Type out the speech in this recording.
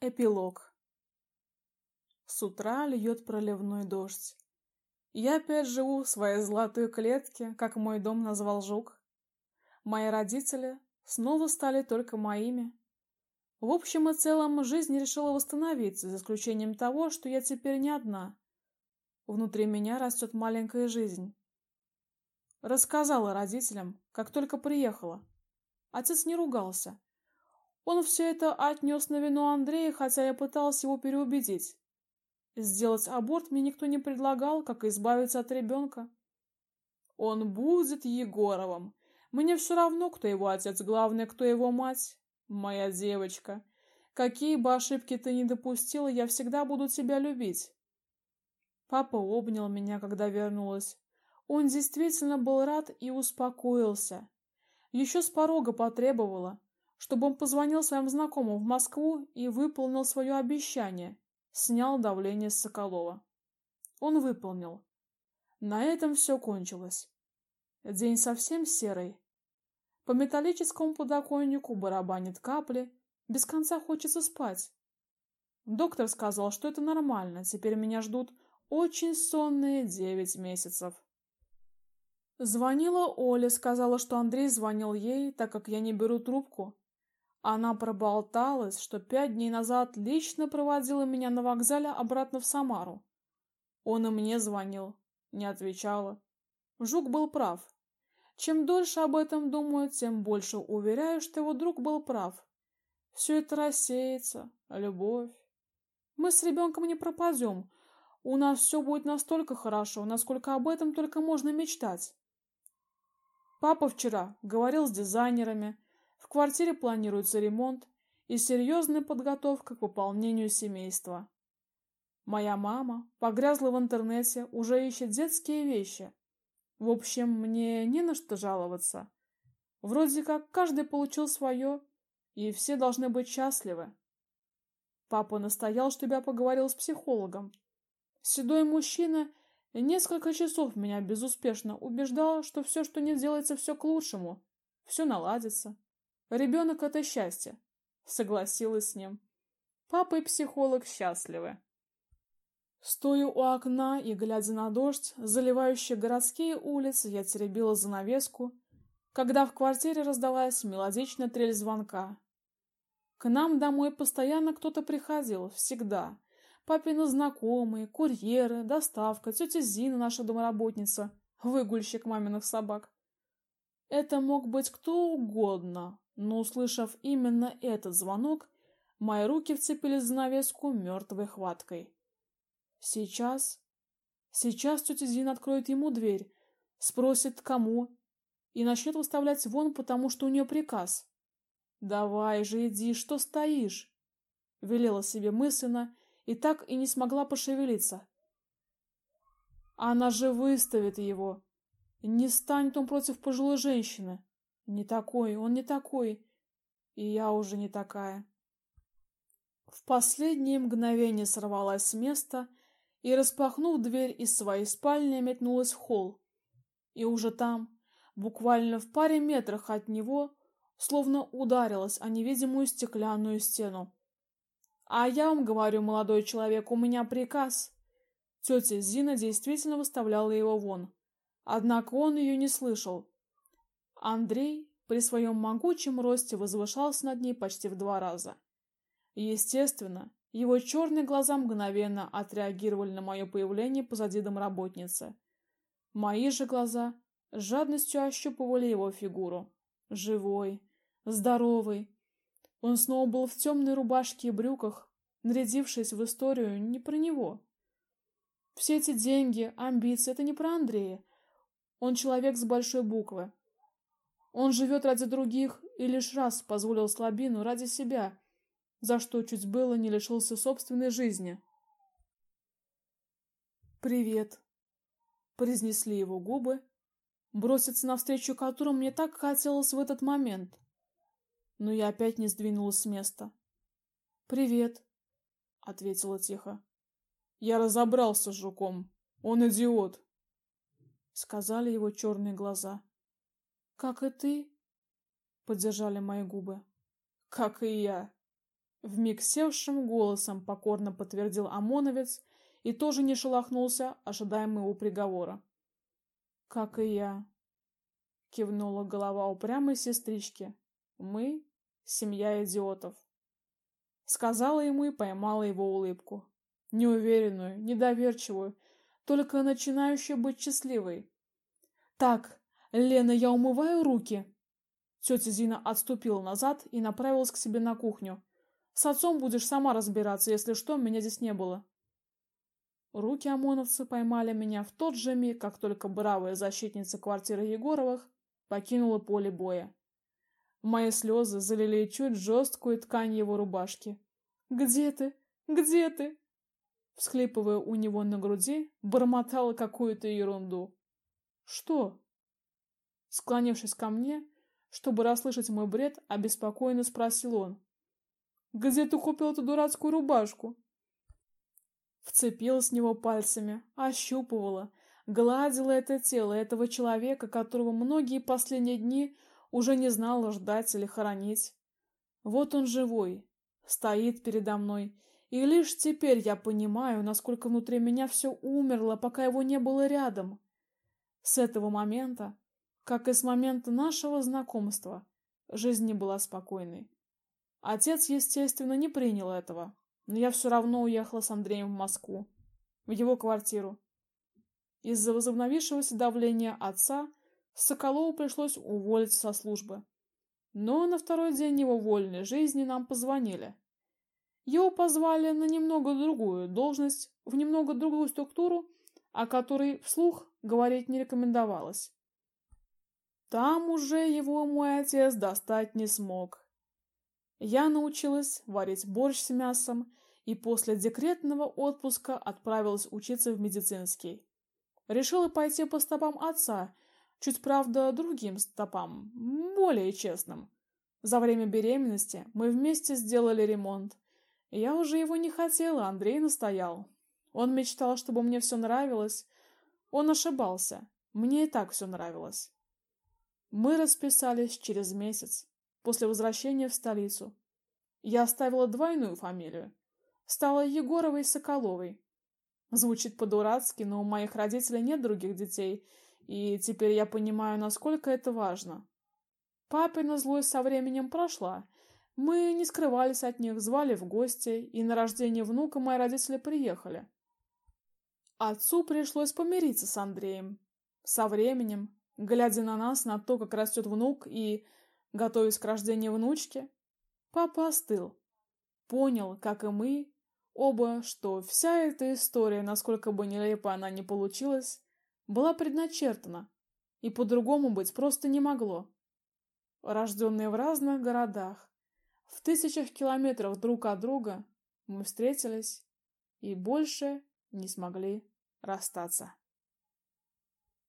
Эпилог. С утра льет проливной дождь. Я опять живу в своей золотой клетке, как мой дом назвал Жук. Мои родители снова стали только моими. В общем и целом, жизнь решила восстановиться, за исключением того, что я теперь не одна. Внутри меня растет маленькая жизнь. Рассказала родителям, как только приехала. Отец не ругался. Он все это отнес на вину Андрея, хотя я пытался его переубедить. Сделать аборт мне никто не предлагал, как избавиться от ребенка. Он будет Егоровым. Мне все равно, кто его отец, главное, кто его мать. Моя девочка. Какие бы ошибки ты ни допустила, я всегда буду тебя любить. Папа обнял меня, когда вернулась. Он действительно был рад и успокоился. Еще с порога потребовала чтобы он позвонил своим знакомым в Москву и выполнил свое обещание, снял давление с Соколова. Он выполнил. На этом все кончилось. День совсем серый. По металлическому подоконнику барабанит капли, без конца хочется спать. Доктор сказал, что это нормально, теперь меня ждут очень сонные девять месяцев. Звонила Оля, сказала, что Андрей звонил ей, так как я не беру трубку, она проболталась, что пять дней назад лично проводила меня на вокзале обратно в Самару. Он и мне звонил, не отвечала. Жук был прав. Чем дольше об этом думаю, тем больше уверяю, что его друг был прав. Все это рассеется, любовь. Мы с ребенком не пропадем. У нас все будет настолько хорошо, насколько об этом только можно мечтать. Папа вчера говорил с дизайнерами, в квартире планируется ремонт и серьезная подготовка к пополнению семейства. Моя мама погрязла в интернете, уже ищет детские вещи. В общем, мне не на что жаловаться. Вроде как каждый получил свое, и все должны быть счастливы. Папа настоял, чтобы я поговорил с психологом. Седой мужчина несколько часов меня безуспешно убеждал, что все, что не делается, все к лучшему, все наладится. Ребенок — это счастье. Согласилась с ним. Папа и психолог счастливы. Стою у окна и, глядя на дождь, заливающий городские улицы, я теребила занавеску, когда в квартире раздалась мелодичная трель звонка. К нам домой постоянно кто-то приходил, всегда. Папины знакомые, курьеры, доставка, тетя Зина, наша домработница, выгульщик маминых собак. Это мог быть кто угодно, но, услышав именно этот звонок, мои руки вцепились в занавеску мертвой хваткой. Сейчас... Сейчас тетя Зина откроет ему дверь, спросит, кому, и начнет выставлять вон, потому что у нее приказ. «Давай же иди, что стоишь?» Велела себе мысленно и так и не смогла пошевелиться. Она же выставит его. Не станет он против пожилой женщины. Не такой, он не такой. И я уже не такая. В последнее мгновение сорвалась с места и, распахнув дверь из своей спальни, метнулась в холл. И уже там, буквально в паре метрах от него, словно ударилась о невидимую стеклянную стену. А я вам говорю, молодой человек, у меня приказ. Тетя Зина действительно выставляла его вон. Однако он ее не слышал. Андрей при своем могучем росте возвышался над ней почти в два раза. Естественно, его черные глаза мгновенно отреагировали на мое появление позади домработницы. Мои же глаза с жадностью ощупывали его фигуру. Живой, здоровый. Он снова был в темной рубашке и брюках, нарядившись в историю не про него. Все эти деньги, амбиции — это не про Андрея. Он человек с большой буквы, он живет ради других и лишь раз позволил слабину ради себя, за что чуть было не лишился собственной жизни. «Привет», — произнесли его губы, броситься навстречу которым мне так хотелось в этот момент. Но я опять не сдвинулась с места. «Привет», — ответила тихо. «Я разобрался с жуком. Он идиот», — сказали его черные глаза. Как и ты, поддержали мои губы. Как и я, Вмиг севшим голосом покорно подтвердил ОМОНовец и тоже не шелохнулся, ожидая моего приговора. «Как и я», — кивнула голова упрямой сестрички. «Мы — семья идиотов». Сказала ему и поймала его улыбку. Неуверенную, недоверчивую, только начинающую быть счастливой. «Так, Лена, я умываю руки!» Тетя Зина отступила назад и направилась к себе на кухню. «С отцом будешь сама разбираться, если что, меня здесь не было». Руки ОМОНовцы поймали меня в тот же миг, как только бравая защитница квартиры Егоровых покинула поле боя. Мои слезы залили чуть жесткую ткань его рубашки. «Где ты? Где ты?» Всхлипывая у него на груди, бормотала какую-то ерунду. «Что?» Склонившись ко мне, чтобы расслышать мой бред, обеспокоенно спросил он. «Где ты купил эту дурацкую рубашку?» Вцепилась в него пальцами, ощупывала, гладила это тело этого человека, которого многие последние дни уже не знала ждать или хоронить. Вот он живой, стоит передо мной, и лишь теперь я понимаю, насколько внутри меня все умерло, пока его не было рядом. С этого момента, как и с момента нашего знакомства, жизнь не была спокойной. Отец, естественно, не принял этого, но я все равно уехала с Андреем в Москву, в его квартиру. Из-за возобновившегося давления отца Соколову пришлось уволиться со службы. Но на второй день его вольной жизни нам позвонили. Его позвали на немного другую должность, в немного другую структуру, о которой вслух говорить не рекомендовалось. Там уже его мой отец достать не смог. Я научилась варить борщ с мясом и после декретного отпуска отправилась учиться в медицинский. Решила пойти по стопам отца, чуть, правда, другим стопам, более честным. За время беременности мы вместе сделали ремонт. Я уже его не хотела, Андрей настоял. Он мечтал, чтобы мне все нравилось. Он ошибался. Мне и так все нравилось. Мы расписались через месяц после возвращения в столицу. Я оставила двойную фамилию. Стала Егоровой Соколовой. Звучит по-дурацки, но у моих родителей нет других детей, и теперь я понимаю, насколько это важно. Папина злость со временем прошла. Мы не скрывались от них, звали в гости, и на рождение внука мои родители приехали. Отцу пришлось помириться с Андреем. Со временем, глядя на нас, на то, как растет внук и готовясь к рождению внучки, папа остыл. Понял, как и мы, оба, что вся эта история, насколько бы нелепо она ни получилась, была предначертана, и по-другому быть просто не могло. Рожденные в разных городах, в тысячах километров друг от друга, мы встретились и больше не смогли расстаться.